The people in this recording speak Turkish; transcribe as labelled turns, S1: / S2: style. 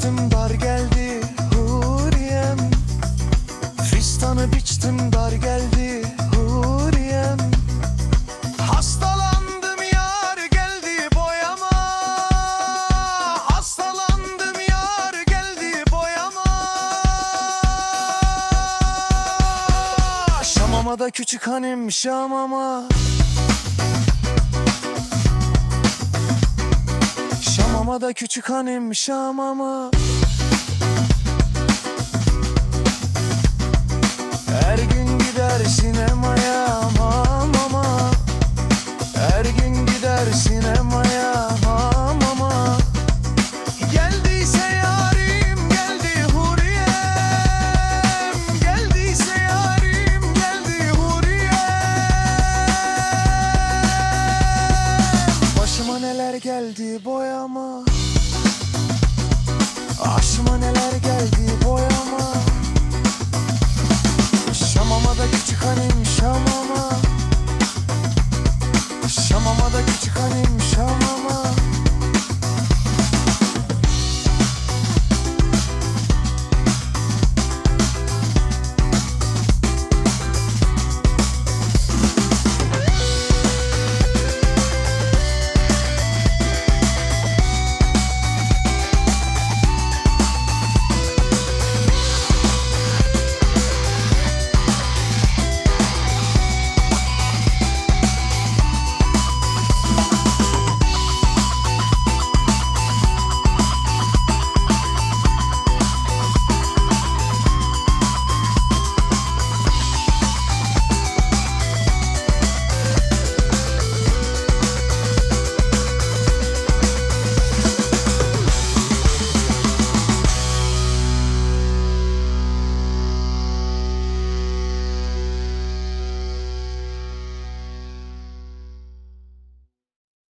S1: biçtim dar geldi huriyem. Fistanı biçtim dar geldi huriyem. Hastalandım yar geldi boyama. Hastalandım yar geldi boyama. Şamama da küçük hanım şamama. Şamada küçük hanım şamama Her gün gider sinemaya ama ama. Her gün gider sinemaya ama Aşıma neler geldi boyama. Şamama da küçük hanım şamama. Şamama da küçük hanım şamama.